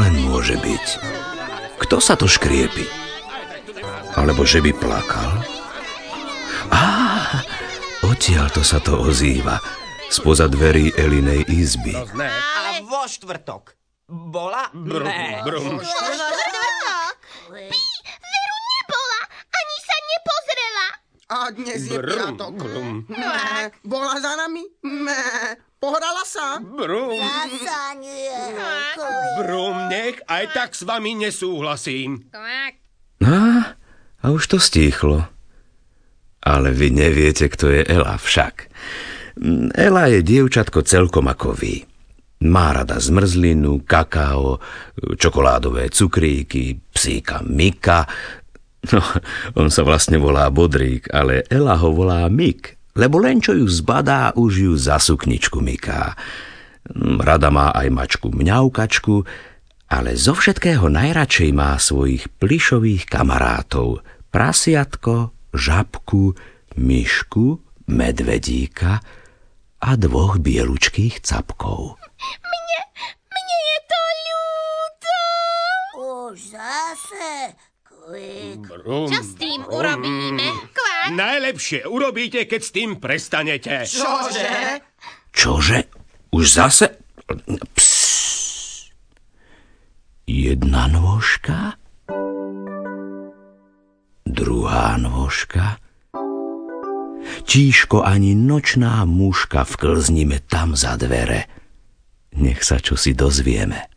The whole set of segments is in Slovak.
len môže byť? Kto sa to škriepi? Alebo že by plakal? Á, odtiaľ to sa to ozýva spoza dverí Elinej izby. A vo štvrtok bola? Brum, Ne. brum. Pí, veru nebola, ani sa nepozrela. A dnes je Brum, piatok. brum, Mé, bola za nami? Mé, pohrala sa? brum, Zasa nie. brum, nech aj tak s vami nesúhlasím. No, a už to stíchlo. Ale vy neviete, kto je Ela však. Mm, Ela je dievčatko celkom ako vy. Má rada zmrzlinu, kakao, čokoládové cukríky, psíka Mika. No, on sa vlastne volá Bodrík, ale Ela ho volá Mik, lebo len čo ju zbadá, už ju za sukničku Miká. Mm, Rada má aj mačku mňaukačku, ale zo všetkého najradšej má svojich plišových kamarátov. Prasiatko, žabku, myšku, medvedíka a dvoch bielučkých capkov. Mne, mne je to ľúto. Už zase. Brum, Čo s tým urobíme? Kvak. Najlepšie urobíte, keď s tým prestanete. Čože? Čože? Už zase? Psst. Jedna nôžka? Druhá nôžka? Tíško ani nočná muška vklznime tam za dvere. Nech sa čosi dozvieme.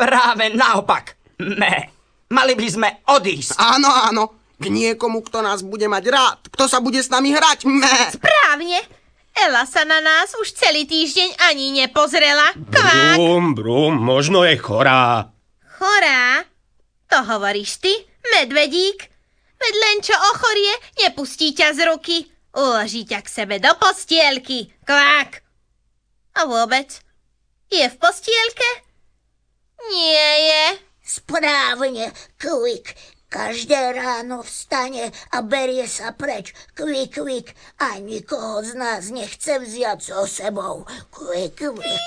Práve naopak. Ne. Mali by sme odísť. Áno, áno. K niekomu, kto nás bude mať rád. Kto sa bude s nami hrať. Mé. Právne. Ela sa na nás už celý týždeň ani nepozrela. Kvák. Brum, brum, možno je chorá. Chorá? To hovoríš ty, medvedík? Veď len čo ochorie, nepustí ťa z ruky. Uloží ťa k sebe do postielky. Kvák. A vôbec? Je v postielke? Nie je. Správne, Kvik. Každé ráno vstane a berie sa preč. Kvik, kvik. A nikoho z nás nechce vziať so sebou. Kvik, kvik.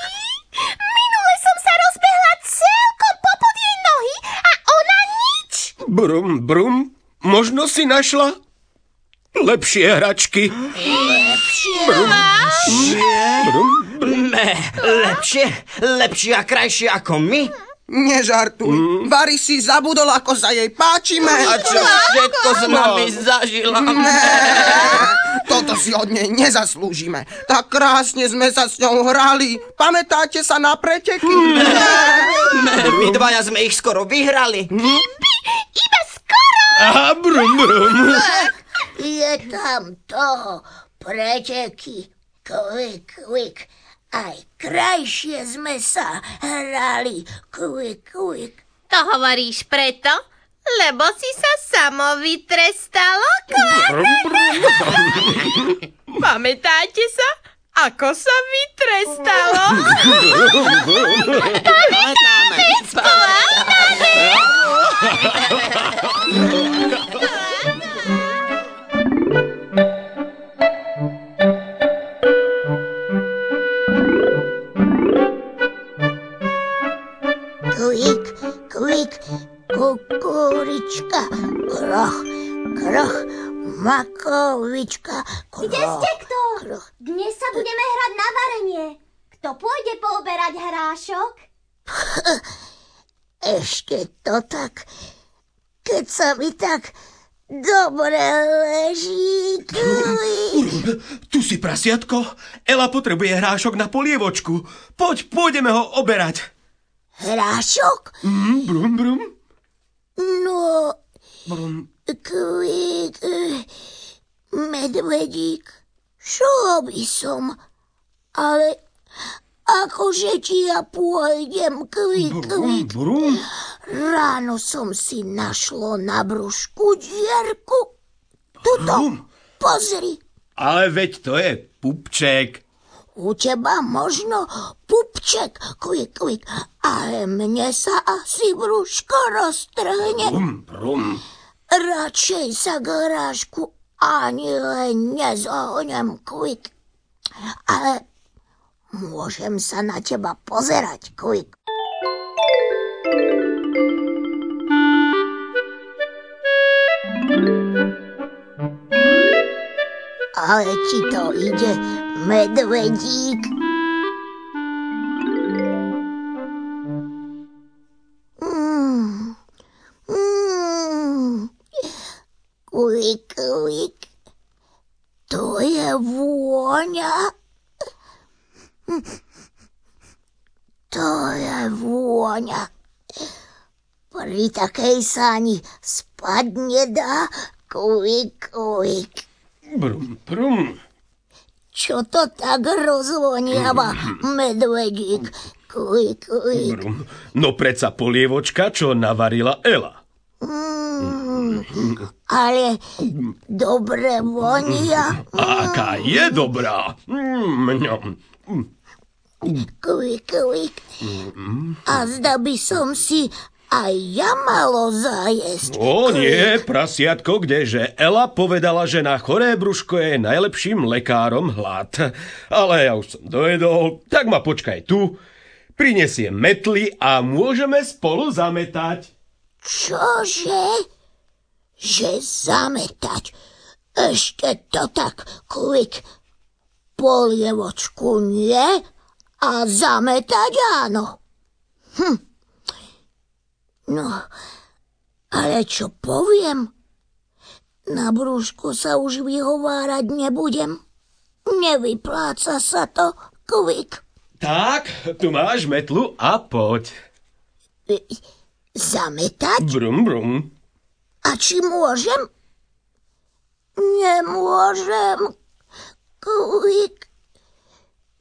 Minule som sa rozbehla celkom popod jej nohy a ona nič. Brum, brum, možno si našla lepšie hračky. Brum, Ne, lepšie, lepšie a krajšie ako my. Nežartuj. Vary si zabudol, ako sa jej páčime. A čo všetko s nami zažila. Toto si od nej nezaslúžime. Tak krásne sme sa s ňou hrali. Pamätáte sa na preteky? Ne, my dvaja sme ich skoro vyhrali. Iba skoro. a brum, brum. Je tam toho preteky. Kvik, kvik. Aj krajšie sme sa hrali. Kvik, kvik. To hovoríš preto, lebo si sa samo vytrestalo. Pamätáte sa, ako sa vytrestalo? Kvik, kvik, kukurička, kroch, kroch, makovička, kroch, Kde ste kto? kroch. Dnes sa budeme hrať na varenie. Kto pôjde pooberať hrášok? Ešte to tak, keď sa mi tak dobre leží. Tu si prasiatko. Ela potrebuje hrášok na polievočku. Poď, pôjdeme ho oberať. Hrášok? Mm, brum, brum. No, Brum. kvik, eh, medvedík, čo by som, ale akože ti ja pôjdem, kvik, Brum, kvik. brum. Ráno som si našlo na brúšku dierku. Tuto, Brum. pozri, Ale veď to je pupček. U teba možno pupček, kvik, kvik, ale mne sa asi brúško roztrhne. Brum, brum. Radšej sa k hrášku ani len nezohnem, Quick. Ale môžem sa na teba pozerať, Quick. Ale ti to ide, medvedík. Mm. Mm. To je vôňa. To je vôňa. Pri takej sa ani spať nedá. Kulik, kulik. Brum, brum. Čo to tak rozvoniava, medvedík? Kulik. Brum. No predsa polievočka, čo navarila Ela. Ale dobre vonia. Aká je dobrá. Mm. Kulik, kulik. A zda by som si aj ja malo zajesť. O nie, prasiatko, kdeže Ela povedala, že na choré brúško je najlepším lekárom hlad. Ale ja už som dojedol, tak ma počkaj tu. Prinesiem metly a môžeme spolu zametať. Čože? Že zametať. Ešte to tak, klik. Polievočku nie a zametať áno. Hm. No, ale čo poviem? Na brúšku sa už vyhovárať nebudem. Nevypláca sa to, klik. Tak, tu máš metlu a poď. Zametať? Brum, brum. A či môžem? Nemôžem. Klik.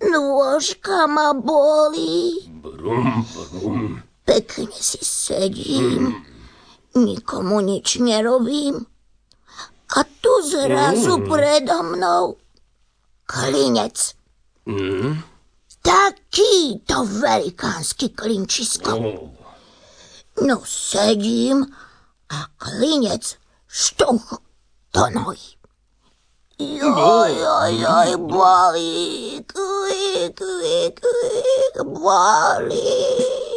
Nôžka ma bolí. Brum, brum. Pekne si sedím. Nikomu nič nerobím. A tu zrazu predo mnou klinec. Takýto velikánsky klinčisko. No sedím a klinec štuch do nohy. Joj, joj, joj, bolí, klik, klik, klik, bolí.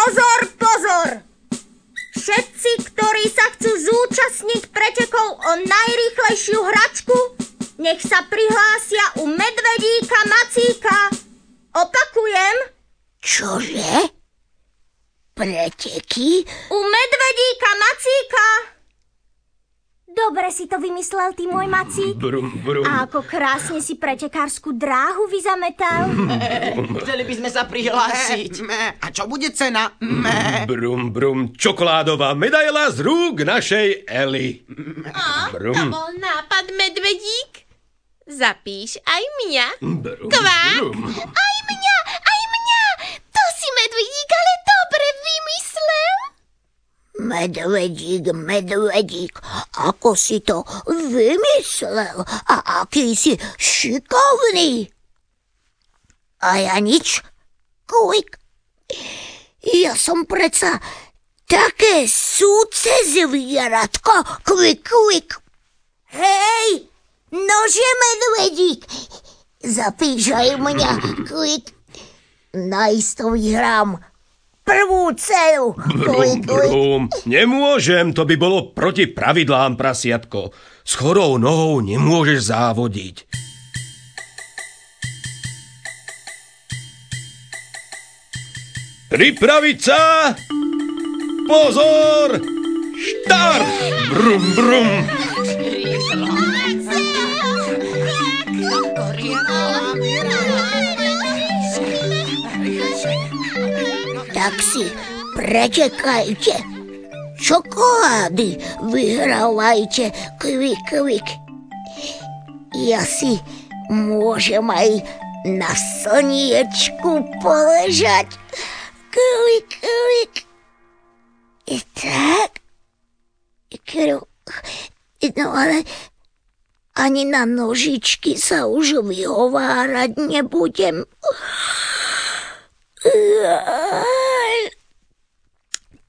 Pozor, pozor! Všetci, ktorí sa chcú zúčastniť pretekov o najrýchlejšiu hračku, nech sa prihlásia u medvedíka Macíka. Opakujem, Čože? Preteky? u medvedíka Macíka. Dobre si to vymyslel, ty môj Macík. Brum, brum. A ako krásne si pretekárskú dráhu vyzametal. Chceli by sme sa prihlásiť. Me. A čo bude cena? Me. Brum, brum, čokoládová medaila z rúk našej Eli. To Brum, bol nápad medvedík. Zapíš aj mňa. brum, Kvák. brum. Aj mňa. Medvedík, medvedík, ako si to vymyslel a aký si šikovný. A ja nič, klik. Ja som preca také súce zvieratko, kvik, kvik. Hej, nože medvedík, zapíš aj mňa, kvik. Najisto vyhrám prvú kvik, kvik. Brum, nemôžem, to by bolo proti pravidlám, prasiatko. S chorou nohou nemôžeš závodiť. Pripraviť sa! Pozor! Štart! Brum, brum. Tak si pretekajte. Čokolády vyhrávajte, kvik, kvik. Ja si môžem aj na slniečku poležať. Kvik, kvik. I tak. No ale ani na nožičky sa už vyhovárať nebudem.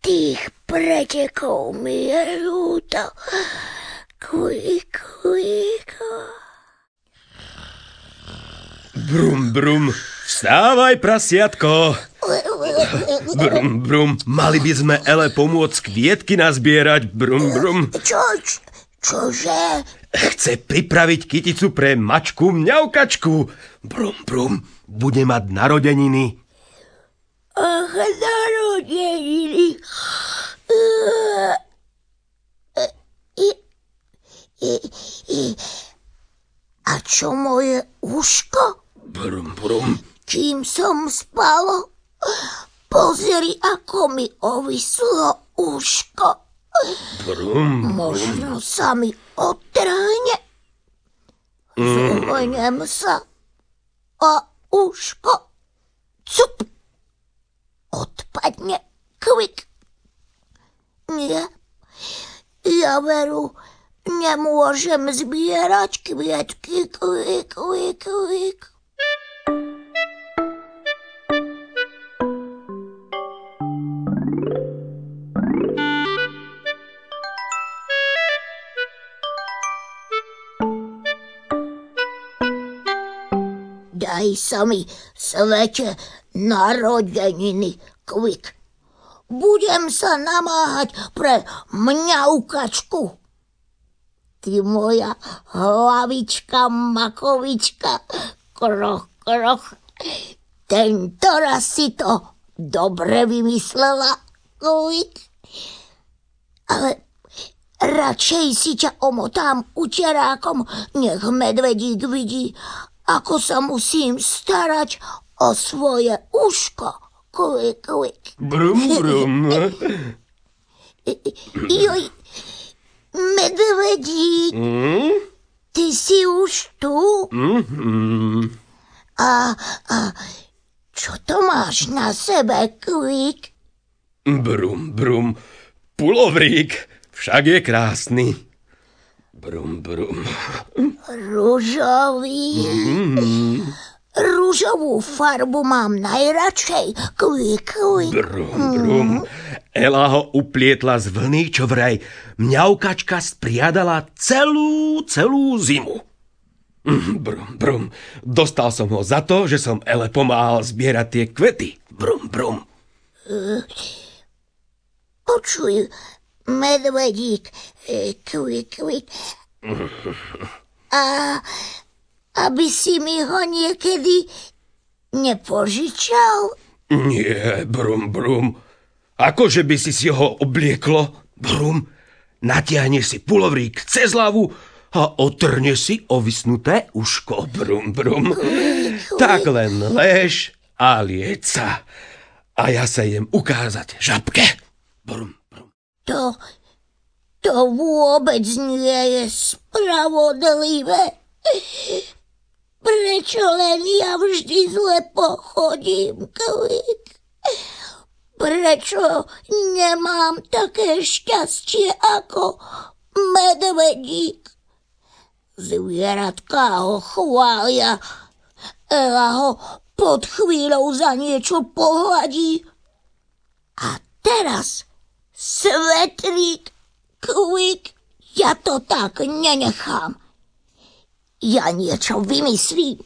tých pretekov mi je ľúto. Kuj, kuj, Brum, brum. Vstávaj, prasiatko. Brum, brum. Mali by sme Ele pomôcť kvietky nazbierať. Brum, brum. Čo, čože? Chce pripraviť kyticu pre mačku mňaukačku. Brum, brum. Bude mať narodeniny. Ach, narodeniny. I, i, i, a čo moje uško? Brum, brum. Kým som spalo? Pozri, ako mi ovislo uško. Brum. Možno sa mi otrhne. Zúhnem sa a uško cup odpadne kvik. Nie, ja veru nemôžem zbierať kvietky kvik, kvik, kvik. Daj sa mi, svete, narodeniny, kvik. Budem sa namáhať pre mňaukačku. Ty moja hlavička, makovička, kroch, kroch. Tento raz si to dobre vymyslela, kvik. Ale radšej si ťa omotám učerákom, nech medvedík vidí, ako sa musím starať o svoje uško. Kvik, kvik. Brum, brum. Joj, medvedík, Mm? ty si už tu? Mm-hmm. A, a čo to máš na sebe, kvik? Brum, brum. Pulovrík. Však je krásny. Brum, brum. Rúžový. Rúžovú farbu mám najradšej. Kvik, kvik. Brum, brum. Ela ho uplietla z vlny, čo vraj mňaukačka spriadala celú, celú zimu. Mm, Brum, brum. Dostal som ho za to, že som Ele pomáhal zbierať tie kvety. Brum, brum. Počuj, medvedík, e, kvik, kvik. A aby si mi ho niekedy nepožičal? Nie, brum, brum. Akože by si si ho oblieklo? Brum, natiahne si pulovrík cez hlavu a otrne si ovisnuté uško. Brum, brum. Tak len lež a lieť sa. A ja sa idem ukázať žabke. Brum, brum. To, to vôbec nie je spravodlivé. Prečo len ja vždy zle pochodím, kvik? Prečo nemám také šťastie ako medvedík? Zvieratka ho chvália, Ela ho pod chvíľou za niečo pohľadí. A teraz Svetrík, kvik, ja to tak nenechám. Ja niečo vymyslím.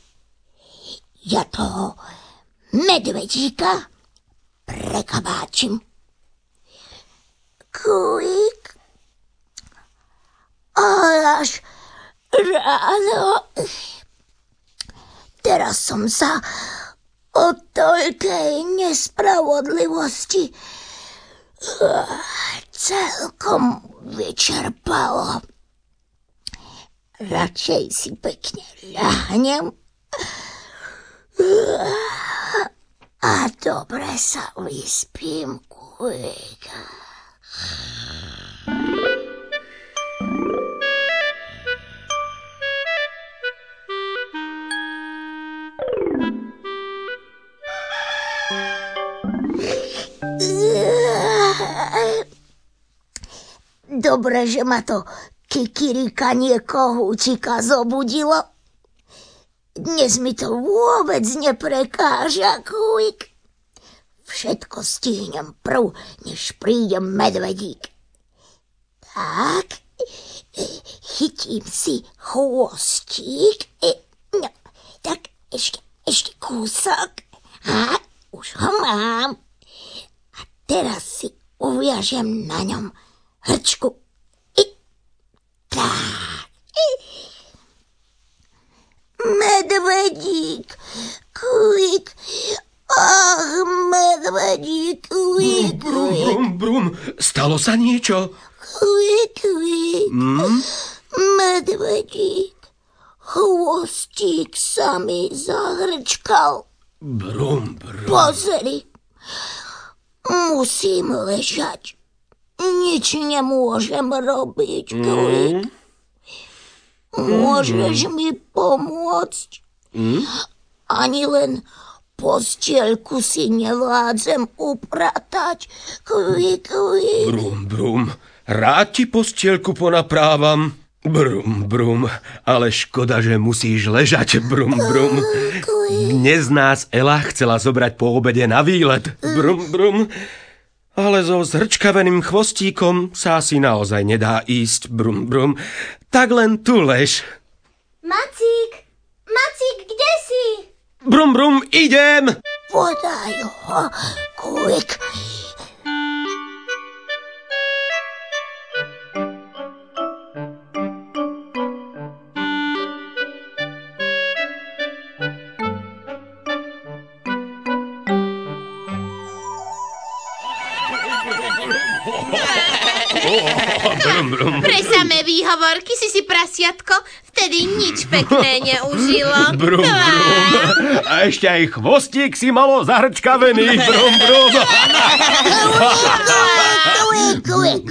Ja toho medvedíka prekabáčim. Ale až ráno. Teraz som sa o toľkej nespravodlivosti celkom vyčerpalo. Radšej si pekne ľahnem a dobre sa vyspím. Quick. Dobre, že ma to kikirikanie kohúčika zobudilo. Dnes mi to vôbec neprekáža, Quick. všetko stihnem prv, než príde medvedík. Tak, chytím si chvostík. e, No, tak ešte, ešte kúsok. A už ho mám. A teraz si uviažem na ňom hrčku. I. Medvedík, kvik, ach, medvedík, kvik, Brum, kvik, brum, brum. Stalo sa niečo? kvik, kvik. Medvedík, chvostík sa mi zahrčkal. Brum, brum. Pozri, musím ležať. Nič nemôžem robiť, kvik. Môžeš mi pomôcť? Ani len postielku si nevádzem upratať. Kvik, kvik. Brum, brum. Rád ti postielku ponaprávam. Brum, brum. Ale škoda, že musíš ležať. Brum, brum. Dnes nás Ela chcela zobrať po obede na výlet. Brum, brum. Ale so zhrčkaveným chvostíkom sa asi naozaj nedá ísť. Brum, brum. Tak len tu lež. Macík! Macík, kde si? Brum, brum, idem! Podaj ho, kvik. Samé výhovorky si si prasiatko vtedy nič pekné neužilo. Brum, brum. A ešte aj chvostík si malo zahrčkavený. Brum, brum. Kvik, kvik.